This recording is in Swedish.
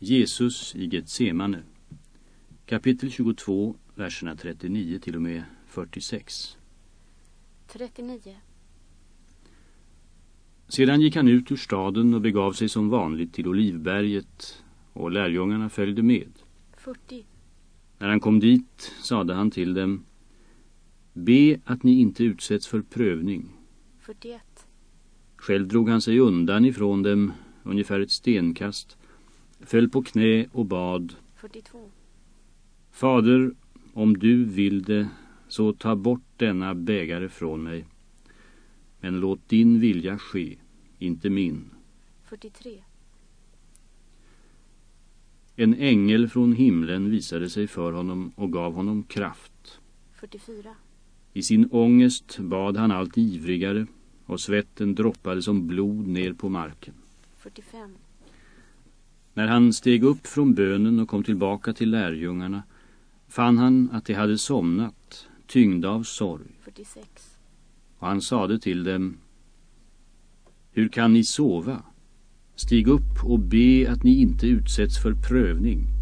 Jesus i Getsemane Kapitel 22, verserna 39 till och med 46 39. Sedan gick han ut ur staden och begav sig som vanligt till Olivberget och lärjungarna följde med. 40. När han kom dit sade han till dem Be att ni inte utsätts för prövning. 41. Själv drog han sig undan ifrån dem ungefär ett stenkast, föll på knä och bad 42. Fader, om du vill det, så ta bort denna bägare från mig. Men låt din vilja ske, inte min. 43. En ängel från himlen visade sig för honom och gav honom kraft. 44. I sin ångest bad han allt ivrigare och svetten droppade som blod ner på marken. 45. När han steg upp från bönen och kom tillbaka till lärjungarna fann han att de hade somnat, tyngda av sorg. 46. Och han sade till dem Hur kan ni sova? Stig upp och be att ni inte utsätts för prövning.